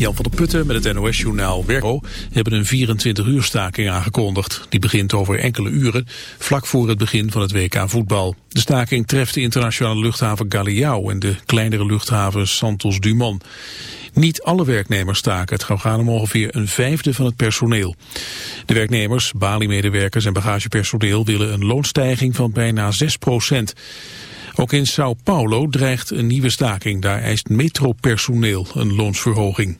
Jan van der Putten met het NOS-journaal Werko hebben een 24-uur staking aangekondigd. Die begint over enkele uren, vlak voor het begin van het WK voetbal. De staking treft de internationale luchthaven Galeão en de kleinere luchthaven Santos Dumont. Niet alle werknemers staken. Het gaat om ongeveer een vijfde van het personeel. De werknemers, baliemedewerkers en bagagepersoneel willen een loonstijging van bijna 6 procent. Ook in Sao Paulo dreigt een nieuwe staking. Daar eist metropersoneel een loonsverhoging.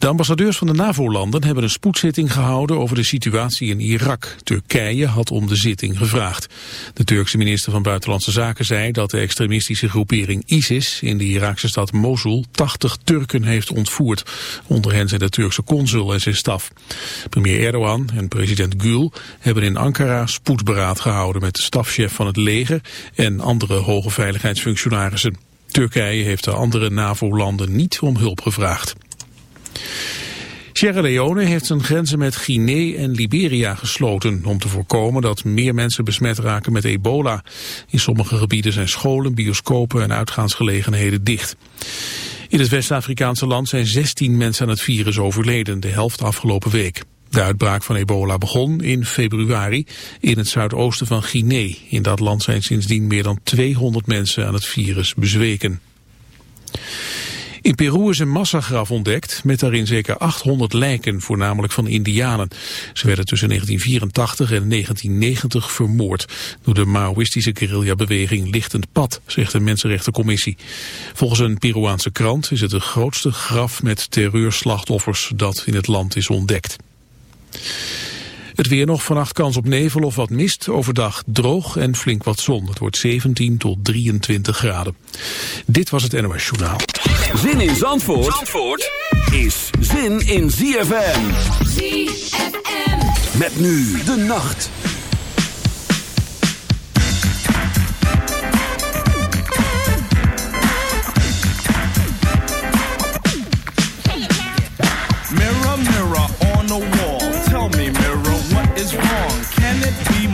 De ambassadeurs van de NAVO-landen hebben een spoedzitting gehouden over de situatie in Irak. Turkije had om de zitting gevraagd. De Turkse minister van Buitenlandse Zaken zei dat de extremistische groepering ISIS in de Iraakse stad Mosul 80 Turken heeft ontvoerd. Onder hen zijn de Turkse consul en zijn staf. Premier Erdogan en president Gül hebben in Ankara spoedberaad gehouden met de stafchef van het leger en andere hoge veiligheidsfunctionarissen. Turkije heeft de andere NAVO-landen niet om hulp gevraagd. Sierra Leone heeft zijn grenzen met Guinea en Liberia gesloten om te voorkomen dat meer mensen besmet raken met ebola. In sommige gebieden zijn scholen, bioscopen en uitgaansgelegenheden dicht. In het West-Afrikaanse land zijn 16 mensen aan het virus overleden, de helft afgelopen week. De uitbraak van ebola begon in februari in het zuidoosten van Guinea. In dat land zijn sindsdien meer dan 200 mensen aan het virus bezweken. In Peru is een massagraf ontdekt met daarin zeker 800 lijken, voornamelijk van indianen. Ze werden tussen 1984 en 1990 vermoord door de Maoïstische guerrilla-beweging Lichtend Pad, zegt de Mensenrechtencommissie. Volgens een Peruaanse krant is het de grootste graf met terreurslachtoffers dat in het land is ontdekt. Het weer nog vannacht kans op nevel of wat mist. Overdag droog en flink wat zon. Het wordt 17 tot 23 graden. Dit was het NOS Journaal. Zin in Zandvoort, Zandvoort is zin in ZFM. ZFM. Met nu de nacht.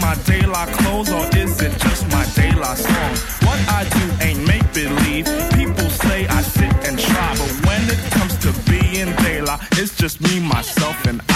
My daylight clothes or is it just my daylight song? What I do ain't make believe. People say I sit and try, but when it comes to being daylight, it's just me, myself, and I.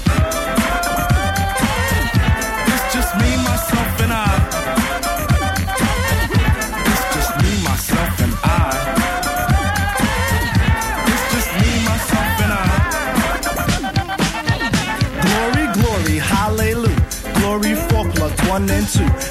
one and two.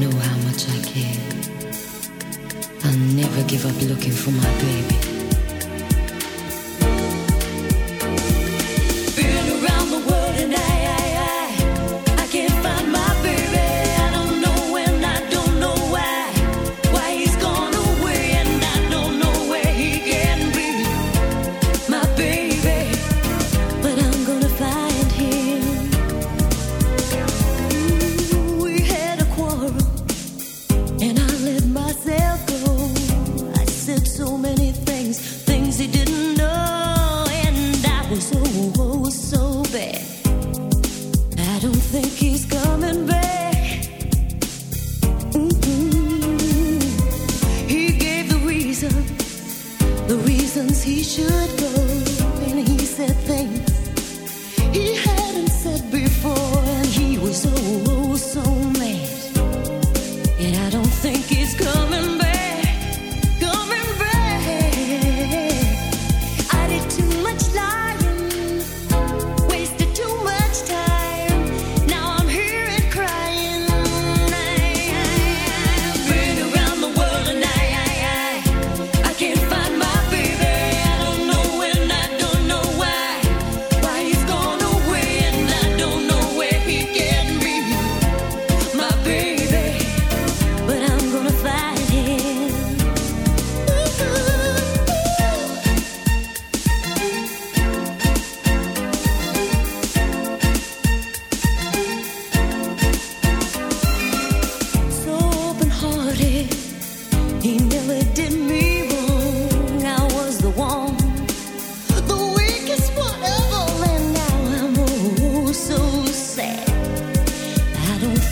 know how much I care. I'll never give up looking for my baby.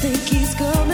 think he's coming.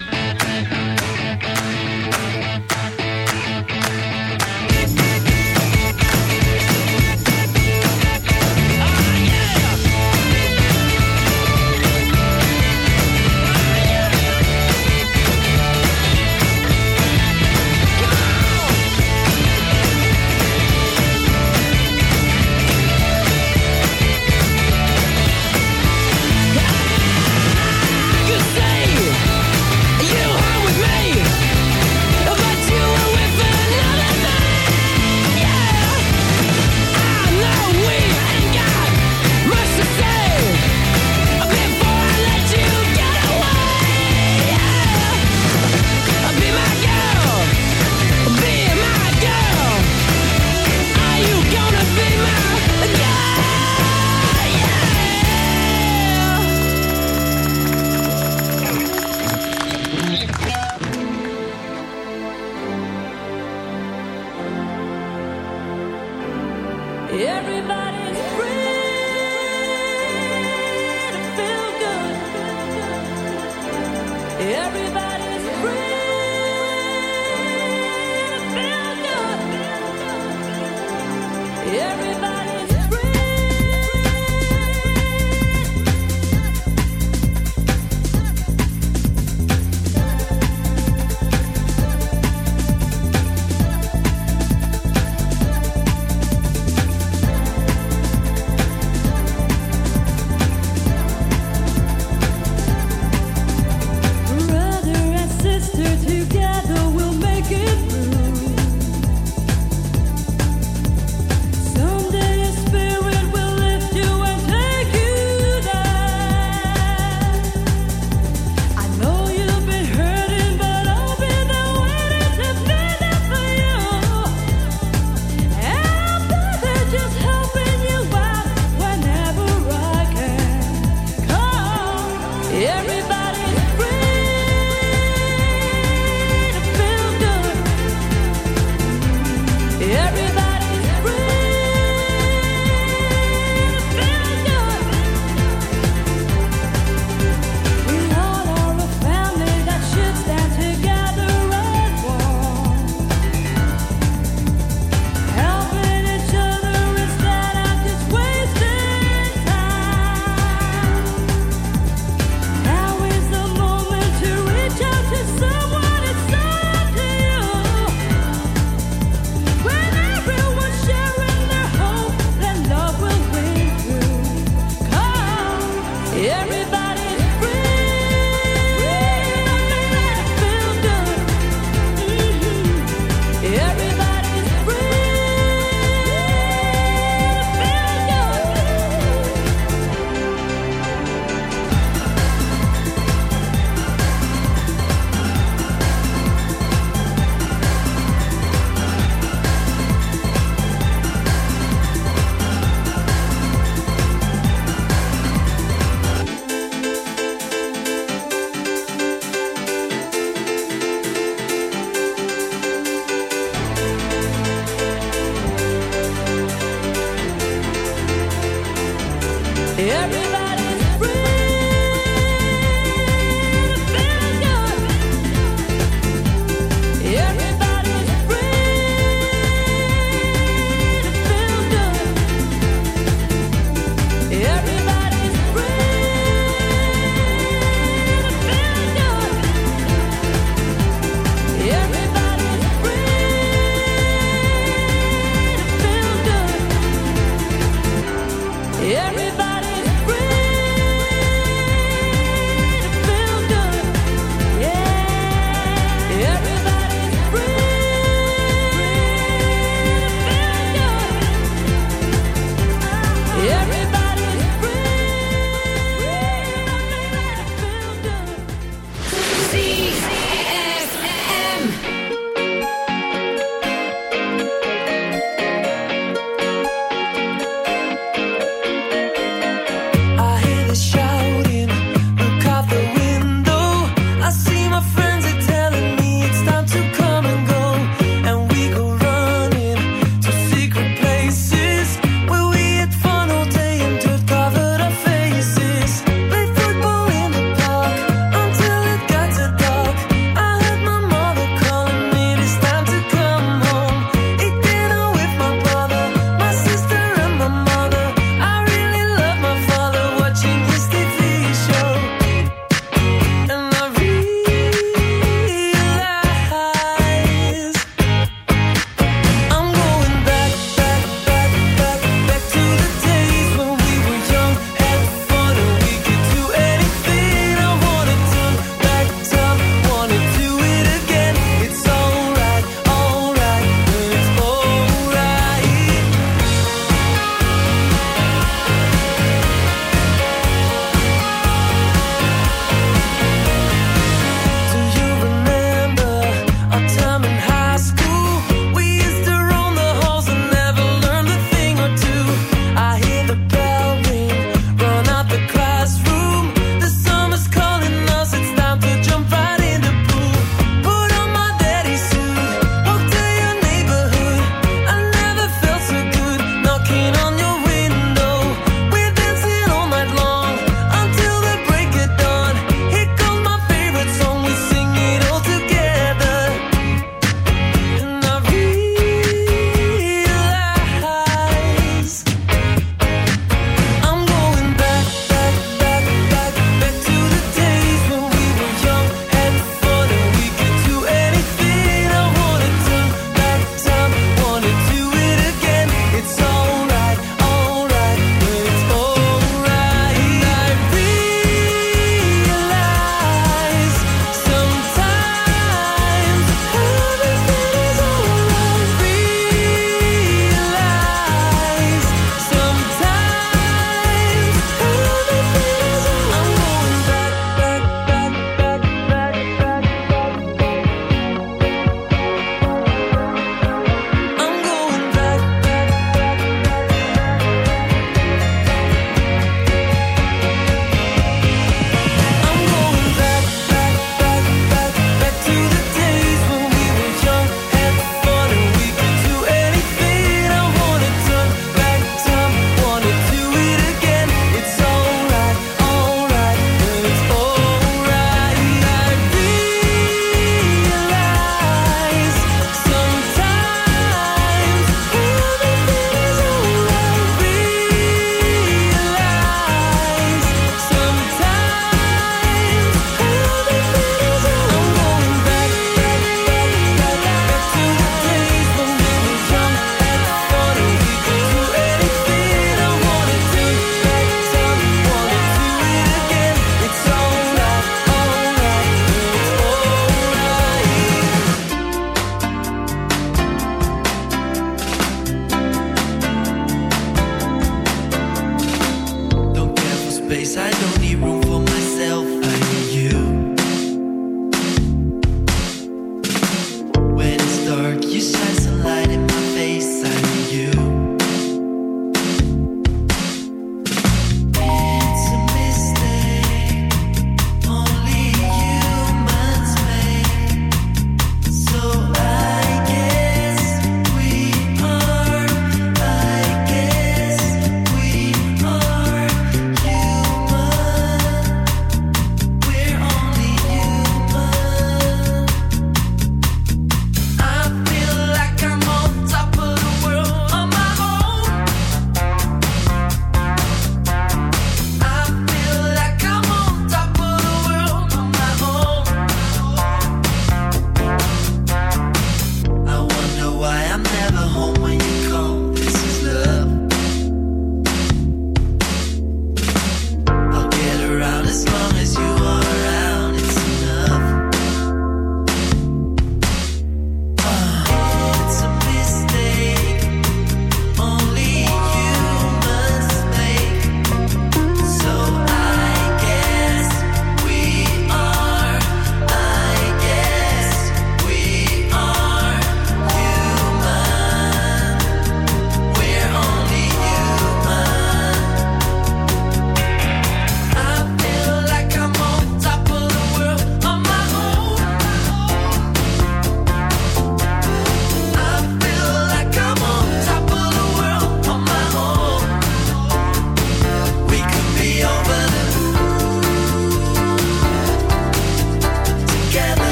see.